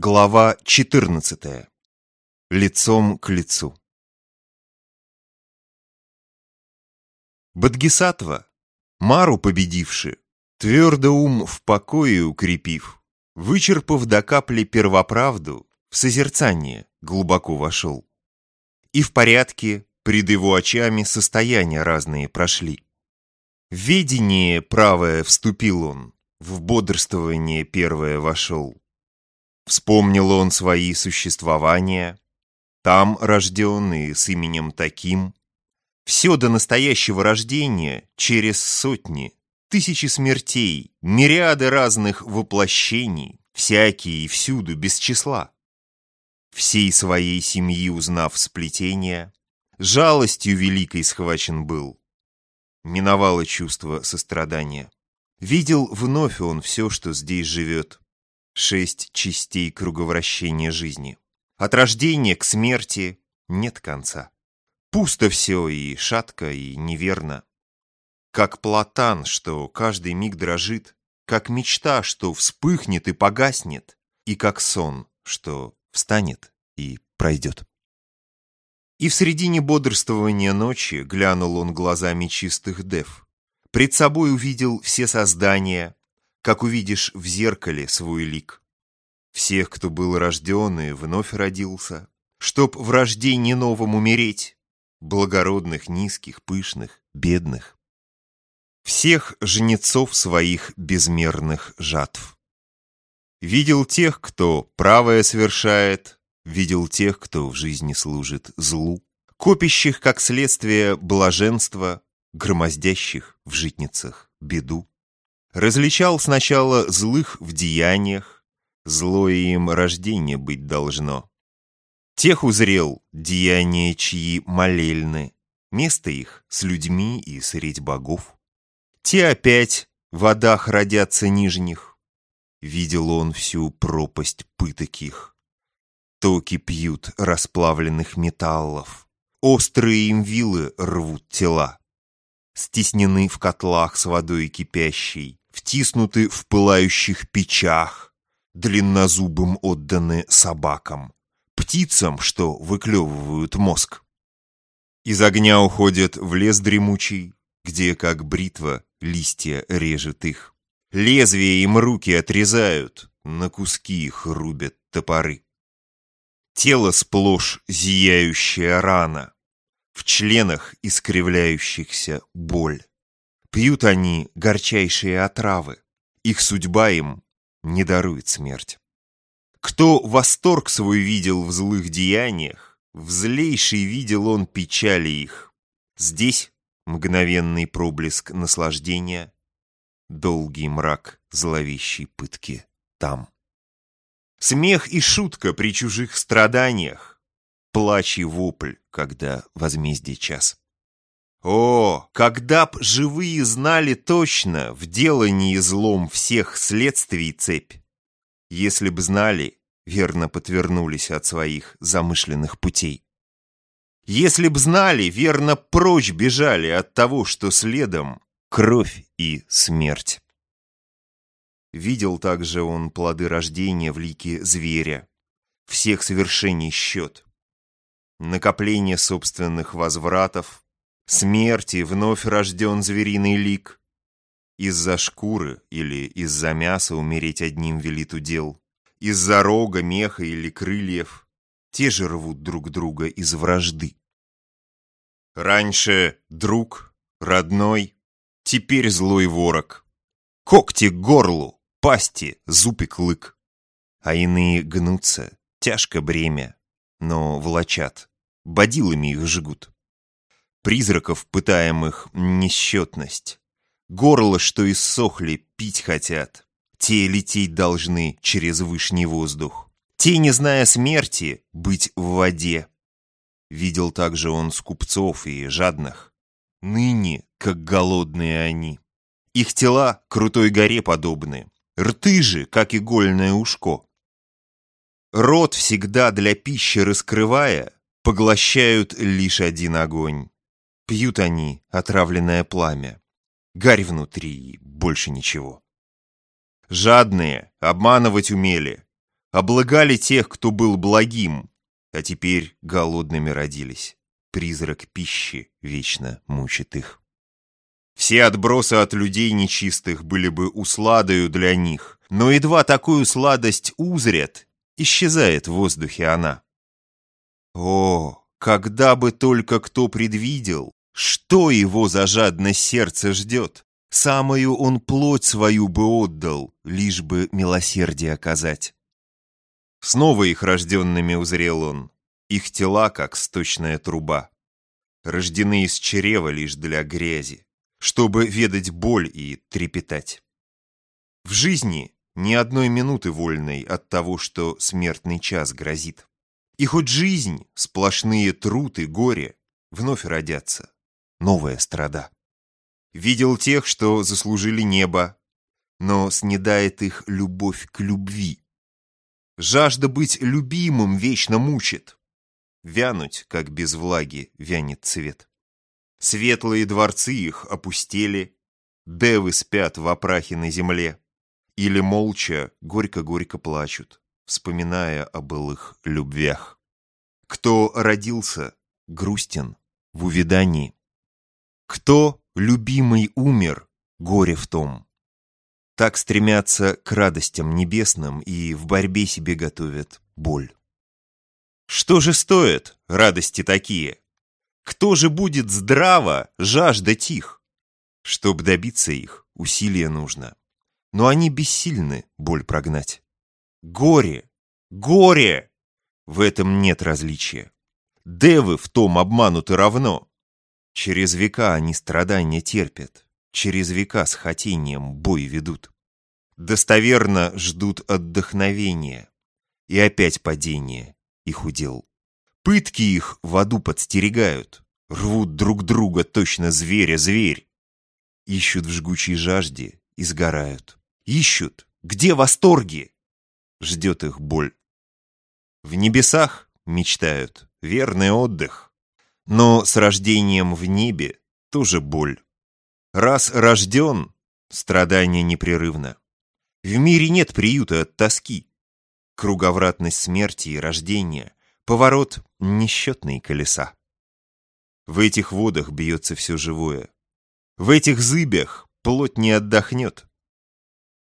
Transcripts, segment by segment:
Глава 14. Лицом к лицу. Бодгисаттва, Мару победивши, твердо ум в покое укрепив, вычерпав до капли первоправду, в созерцание глубоко вошел. И в порядке пред его очами состояния разные прошли. В ведение правое вступил он, в бодрствование первое вошел. Вспомнил он свои существования, там рожденные с именем таким. Все до настоящего рождения через сотни, тысячи смертей, мириады разных воплощений, всякие и всюду без числа. Всей своей семьи узнав сплетение, жалостью великой схвачен был. Миновало чувство сострадания. Видел вновь он все, что здесь живет, шесть частей круговращения жизни. От рождения к смерти нет конца. Пусто все и шатко, и неверно. Как платан, что каждый миг дрожит, как мечта, что вспыхнет и погаснет, и как сон, что встанет и пройдет. И в середине бодрствования ночи глянул он глазами чистых дев. Пред собой увидел все создания, как увидишь в зеркале свой лик. Всех, кто был рожден и вновь родился, чтоб в рождении новом умереть, благородных, низких, пышных, бедных. Всех жнецов своих безмерных жатв. Видел тех, кто правое совершает, видел тех, кто в жизни служит злу, копящих, как следствие, блаженства, громоздящих в житницах беду. Различал сначала злых в деяниях, злое им рождение быть должно. Тех узрел деяния, чьи молельны, место их с людьми и средь богов. Те опять в водах родятся нижних. Видел он всю пропасть пыток их. Токи пьют расплавленных металлов, острые им вилы рвут тела. Стеснены в котлах с водой кипящей, втиснуты в пылающих печах, длиннозубым отданы собакам, птицам, что выклевывают мозг. Из огня уходят в лес дремучий, где, как бритва, листья режет их. Лезвия им руки отрезают, на куски их рубят топоры. Тело сплошь зияющая рана, в членах искривляющихся боль. Пьют они горчайшие отравы. Их судьба им не дарует смерть. Кто восторг свой видел в злых деяниях, в злейший видел он печали их. Здесь мгновенный проблеск наслаждения, долгий мрак зловещей пытки там. Смех и шутка при чужих страданиях, плач и вопль, когда возмездие час. О, когда б живые знали точно в делании злом всех следствий цепь! Если б знали, верно подвернулись от своих замышленных путей. Если б знали, верно прочь бежали от того, что следом кровь и смерть. Видел также он плоды рождения в лике зверя, всех совершений счет, накопление собственных возвратов, смерти вновь рожден звериный лик. Из-за шкуры или из-за мяса умереть одним велит удел. Из-за рога, меха или крыльев те же рвут друг друга из вражды. Раньше друг, родной, теперь злой ворог. Когти к горлу, пасти, зуб и клык. А иные гнутся, тяжко бремя, но волочат, бодилами их жгут. Призраков, пытаемых, несчетность. Горло, что иссохли, пить хотят. Те лететь должны через вышний воздух. Те, не зная смерти, быть в воде. Видел также он скупцов и жадных. Ныне, как голодные они. Их тела крутой горе подобны. Рты же, как игольное ушко. Рот всегда для пищи раскрывая, поглощают лишь один огонь. Пьют они отравленное пламя. Гарь внутри больше ничего. Жадные, обманывать умели. облагали тех, кто был благим, а теперь голодными родились. Призрак пищи вечно мучит их. Все отбросы от людей нечистых были бы усладою для них, но едва такую сладость узрят, исчезает в воздухе она. О, когда бы только кто предвидел, что его за жадность сердце ждет, самую он плоть свою бы отдал, лишь бы милосердие оказать. Снова их рожденными узрел он, их тела, как сточная труба, рождены из чрева лишь для грязи чтобы ведать боль и трепетать. В жизни ни одной минуты вольной от того, что смертный час грозит. И хоть жизнь, сплошные труд и горе, вновь родятся, новая страда. Видел тех, что заслужили небо, но снедает их любовь к любви. Жажда быть любимым вечно мучит. Вянуть, как без влаги, вянет цвет. Светлые дворцы их опустели, девы спят в опрахе на земле, или молча горько-горько плачут, вспоминая о былых любвях. Кто родился, грустен в увидании. Кто, любимый, умер, горе в том. Так стремятся к радостям небесным и в борьбе себе готовят боль. Что же стоят радости такие? Кто же будет здраво жажда тих? Чтоб добиться их, усилия нужно. Но они бессильны боль прогнать. Горе! Горе! В этом нет различия. Девы в том обмануты равно. Через века они страдания терпят, через века с хотением бой ведут. Достоверно ждут отдохновения, и опять падение их удел. Пытки их в аду подстерегают, рвут друг друга, точно зверя-зверь. Ищут в жгучей жажде и сгорают. Ищут, где восторги? Ждет их боль. В небесах мечтают, верный отдых. Но с рождением в небе тоже боль. Раз рожден, страдание непрерывно. В мире нет приюта от тоски. Круговратность смерти и рождения Поворот несчетные колеса. В этих водах бьется все живое. В этих зыбях плоть не отдохнет.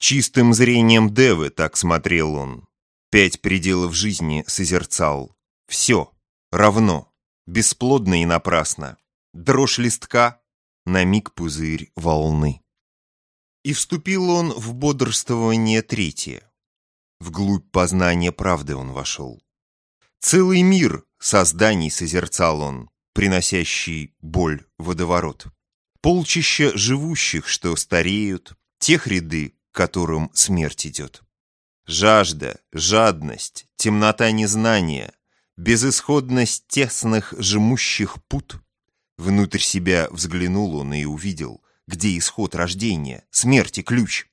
Чистым зрением Девы так смотрел он. Пять пределов жизни созерцал. Все равно, бесплодно и напрасно. Дрожь листка, на миг пузырь волны. И вступил он в бодрствование третье. Вглубь познания правды он вошел. Целый мир созданий созерцал он, приносящий боль водоворот. Полчища живущих, что стареют, тех ряды, которым смерть идет. Жажда, жадность, темнота незнания, безысходность тесных жмущих пут. Внутрь себя взглянул он и увидел, где исход рождения, смерти ключ.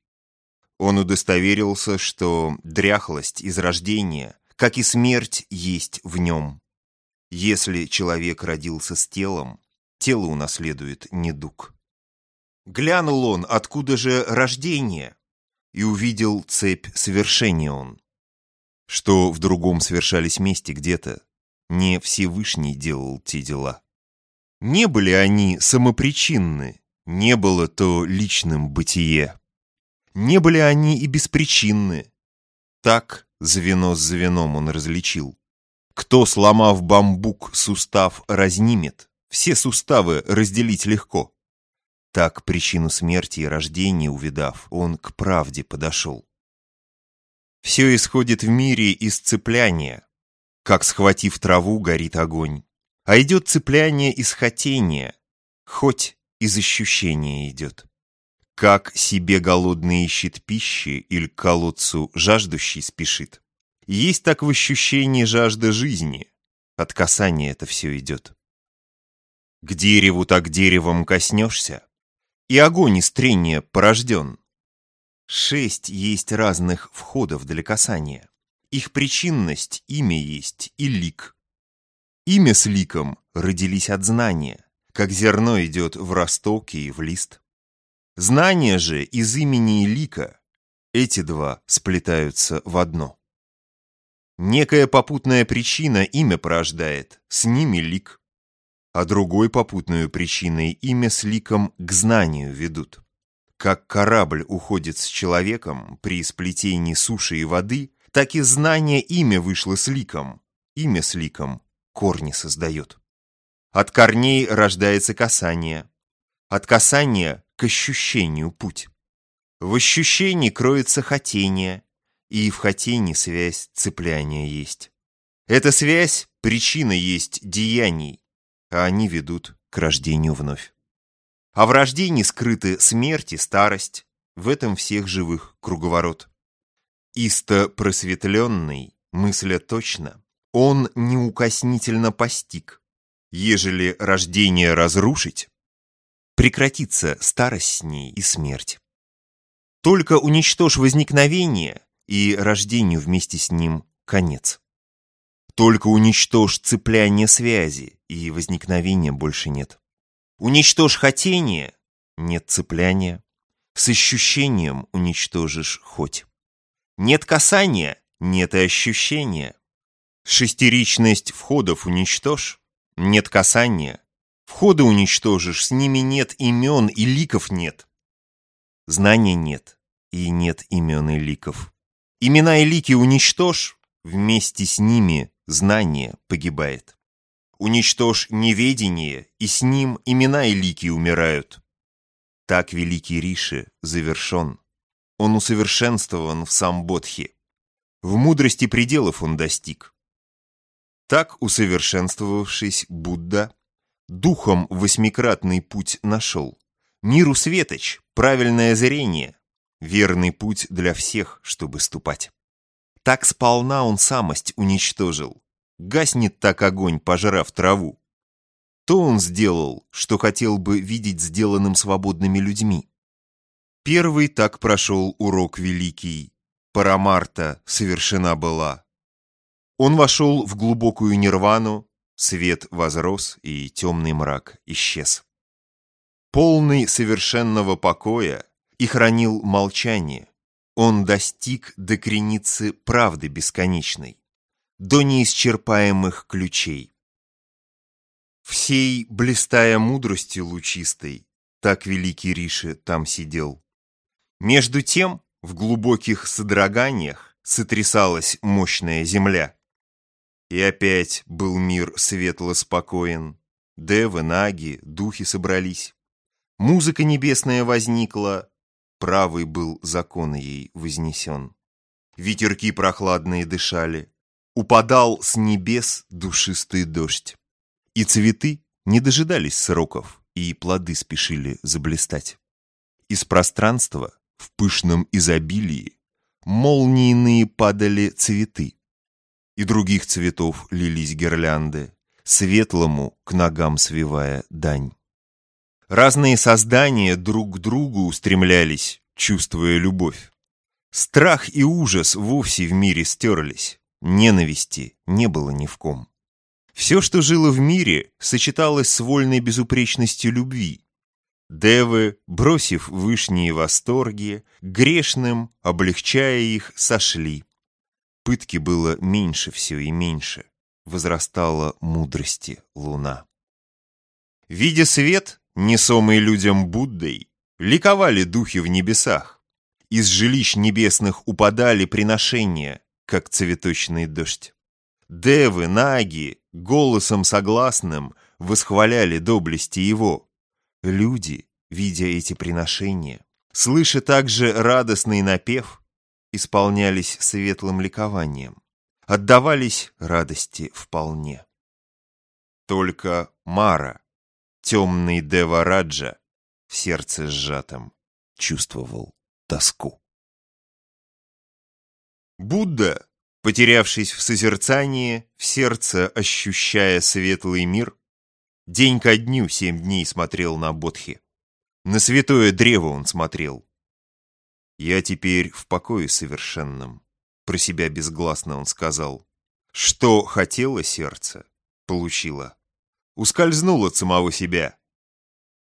Он удостоверился, что дряхлость из рождения как и смерть есть в нем. Если человек родился с телом, тело унаследует недуг. Глянул он, откуда же рождение, и увидел цепь совершения он. Что в другом совершались месте где-то, не Всевышний делал те дела. Не были они самопричинны, не было то личным бытие. Не были они и беспричинны. Так Звено с звеном он различил. Кто, сломав бамбук, сустав разнимет, все суставы разделить легко. Так причину смерти и рождения увидав, он к правде подошел. Все исходит в мире из цепляния. Как схватив траву, горит огонь. А идет цепляние из хотения, хоть из ощущения идет. Как себе голодный ищет пищи или к колодцу жаждущий спешит. Есть так в ощущении жажда жизни. От касания это все идет. К дереву так деревом коснешься, и огонь из трения порожден. Шесть есть разных входов для касания. Их причинность, имя есть и лик. Имя с ликом родились от знания, как зерно идет в ростоке и в лист. Знание же из имени и лика, эти два сплетаются в одно. Некая попутная причина имя порождает, с ними лик. А другой попутную причиной имя с ликом к знанию ведут. Как корабль уходит с человеком при сплетении суши и воды, так и знание имя вышло с ликом. Имя с ликом корни создает. От корней рождается касание. От касания к ощущению путь. В ощущении кроется хотение, и в хотении связь цепляния есть. Эта связь – причина есть деяний, а они ведут к рождению вновь. А в рождении скрыты смерть и старость, в этом всех живых круговорот. Исто просветленный, мысля точно, он неукоснительно постиг. Ежели рождение разрушить, прекратится старость с ней и смерть. Только уничтожь возникновение, и рождению вместе с ним конец. Только уничтожь цепляние связи, и возникновения больше нет. Уничтожь хотение, нет цепляния. С ощущением уничтожишь хоть. Нет касания, нет и ощущения. Шестеричность входов уничтожь, нет касания. Входы уничтожишь, с ними нет имен и ликов нет. Знания нет, и нет имен и ликов. Имена и лики уничтожь, вместе с ними знание погибает. Уничтожь неведение, и с ним имена и лики умирают. Так великий Риши завершен. Он усовершенствован в самбодхе. В мудрости пределов он достиг. Так, усовершенствовавшись, Будда духом восьмикратный путь нашел. Миру светоч, правильное зрение, верный путь для всех, чтобы ступать. Так сполна он самость уничтожил. Гаснет так огонь, пожрав траву. То он сделал, что хотел бы видеть сделанным свободными людьми. Первый так прошел урок великий. Парамарта совершена была. Он вошел в глубокую нирвану, свет возрос и темный мрак исчез. Полный совершенного покоя, и хранил молчание. Он достиг до креницы правды бесконечной, до неисчерпаемых ключей. Всей, блистая мудрости лучистой, так великий Риши там сидел. Между тем, в глубоких содроганиях сотрясалась мощная земля. И опять был мир светло спокоен. Девы, наги, духи собрались. Музыка небесная возникла, правый был закон ей вознесен. Ветерки прохладные дышали, упадал с небес душистый дождь. И цветы не дожидались сроков, и плоды спешили заблистать. Из пространства в пышном изобилии молниеные падали цветы, и других цветов лились гирлянды, светлому к ногам свивая дань. Разные создания друг к другу устремлялись, чувствуя любовь. Страх и ужас вовсе в мире стерлись, ненависти не было ни в ком. Все, что жило в мире, сочеталось с вольной безупречностью любви. Девы, бросив вышние восторги, грешным, облегчая их, сошли. Пытки было меньше все и меньше, возрастала мудрости луна. Видя свет, несомые людям Буддой, ликовали духи в небесах. Из жилищ небесных упадали приношения, как цветочный дождь. Девы, наги, голосом согласным восхваляли доблести его. Люди, видя эти приношения, слыша также радостный напев, исполнялись светлым ликованием, отдавались радости вполне. Только Мара, Темный Девараджа в сердце сжатом чувствовал тоску. Будда, потерявшись в созерцании, в сердце ощущая светлый мир, день ко дню семь дней смотрел на Бодхи. На святое древо он смотрел. «Я теперь в покое совершенном», — про себя безгласно он сказал. «Что хотело сердце, получило ускользнул от самого себя.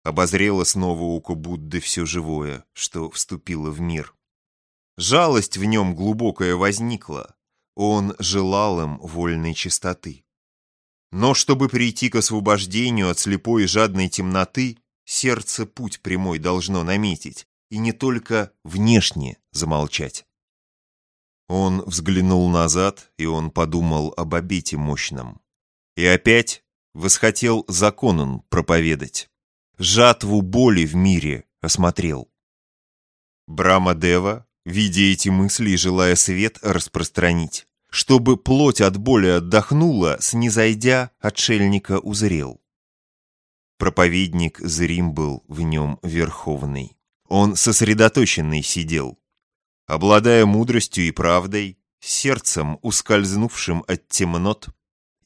Обозрело снова око Будды все живое, что вступило в мир. Жалость в нем глубокая возникла. Он желал им вольной чистоты. Но чтобы прийти к освобождению от слепой и жадной темноты, сердце путь прямой должно наметить, и не только внешне замолчать. Он взглянул назад, и он подумал об обете мощном. И опять восхотел закон он проповедать. Жатву боли в мире осмотрел. Брама-дева, видя эти мысли и желая свет распространить, чтобы плоть от боли отдохнула, снизойдя, отшельника узрел. Проповедник зрим был в нем верховный. Он сосредоточенный сидел, обладая мудростью и правдой, сердцем, ускользнувшим от темнот,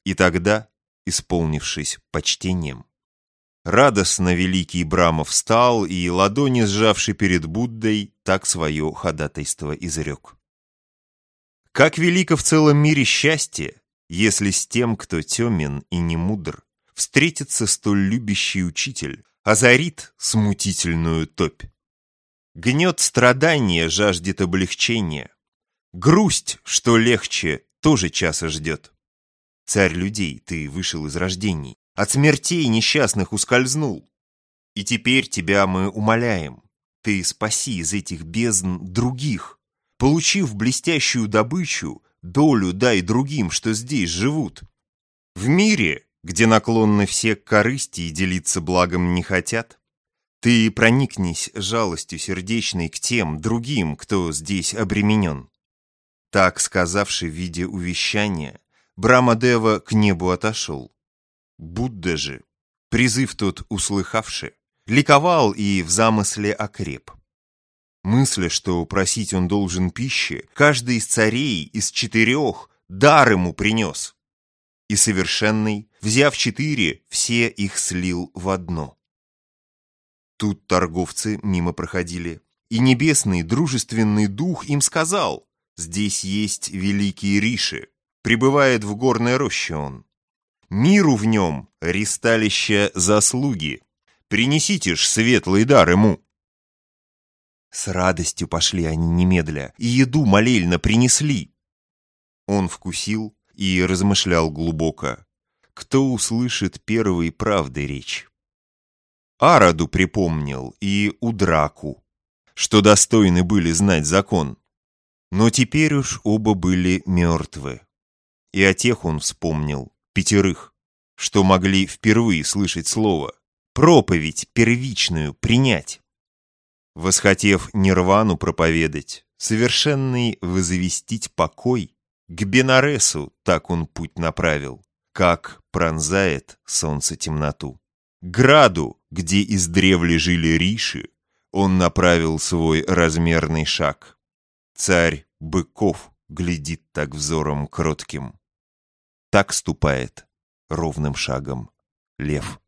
и тогда, исполнившись почтением, радостно великий Брамов встал и, ладони сжавший перед Буддой, так свое ходатайство изрек. Как велико в целом мире счастье, если с тем, кто темен и не мудр, встретится столь любящий учитель, озарит смутительную топь. Гнет страдания жаждет облегчения. Грусть, что легче, тоже часа ждет. Царь людей, ты вышел из рождений, от смертей несчастных ускользнул. И теперь тебя мы умоляем, ты спаси из этих бездн других. Получив блестящую добычу, долю дай другим, что здесь живут. В мире, где наклонны все к корысти и делиться благом не хотят, ты проникнись жалостью сердечной к тем другим, кто здесь обременен. Так, сказавший в виде увещания, Брамадева к небу отошел. Будда же, призыв тот услыхавший, ликовал и в замысле окреп. Мысля, что просить он должен пищи, каждый из царей из четырех дар ему принес. И совершенный, взяв четыре, все их слил в одно. Тут торговцы мимо проходили, и небесный дружественный дух им сказал, «Здесь есть великие риши, пребывает в горной роще он. Миру в нем ристалище заслуги, принесите ж светлый дар ему». С радостью пошли они немедля, и еду молельно принесли. Он вкусил и размышлял глубоко. Кто услышит первой правды речь? Араду припомнил и Удраку, что достойны были знать закон. Но теперь уж оба были мертвы. И о тех он вспомнил, пятерых, что могли впервые слышать слово, проповедь первичную принять. Восхотев нирвану проповедать, совершенный возвестить покой, к Бенаресу так он путь направил, как пронзает солнце темноту. Граду, где издревле жили риши, он направил свой размерный шаг. Царь быков глядит так взором кротким. Так ступает ровным шагом лев.